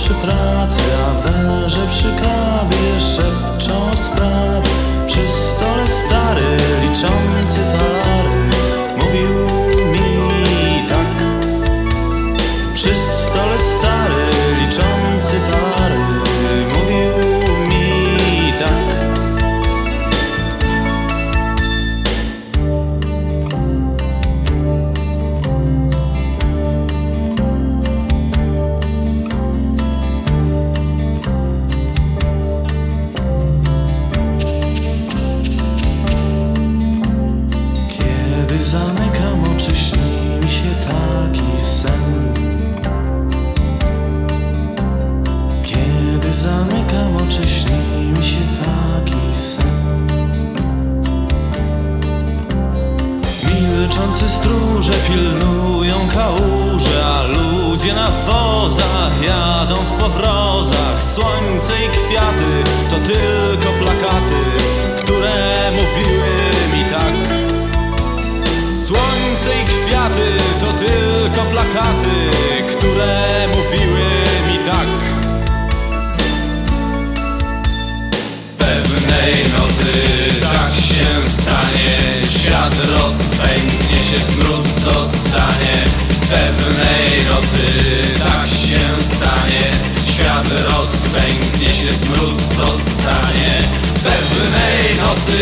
przy pracy, a węże przy kawie szepczą sprawy. Przy stole nocy śni mi się taki sen? Milczący stróże pilnują kałuże A ludzie na wozach jadą w powrozach. Słońce i kwiaty to tylko plakaty Które mówiły mi tak. Słońce i kwiaty to tylko plakaty Które smród zostanie Pewnej nocy tak się stanie. Świat rozpęknie się smród zostanie Pewnej nocy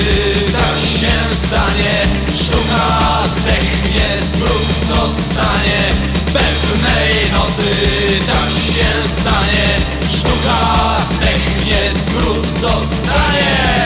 tak się stanie. Sztuka zdechnie, smród zostanie Pewnej nocy tak się stanie. Sztuka zdechnie, smród zostanie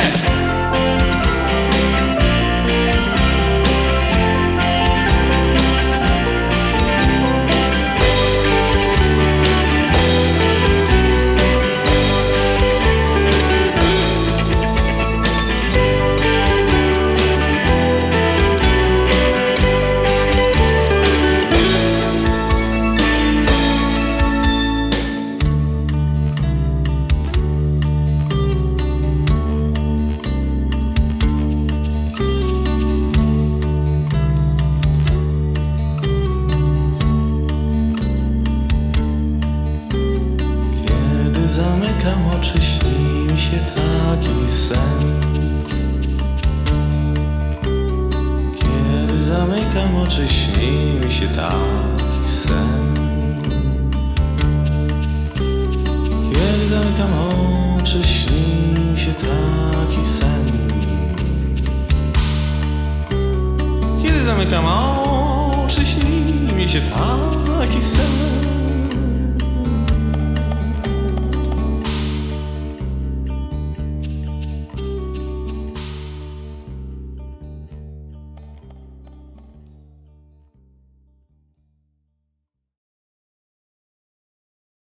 zamykam oczy, śni mi się taki sen. Kiedy zamykam oczy, śni mi się taki sen. Kiedy zamykam oczy, śni mi się taki sen. Kiedy zamykam oczy, śni mi się taki sen.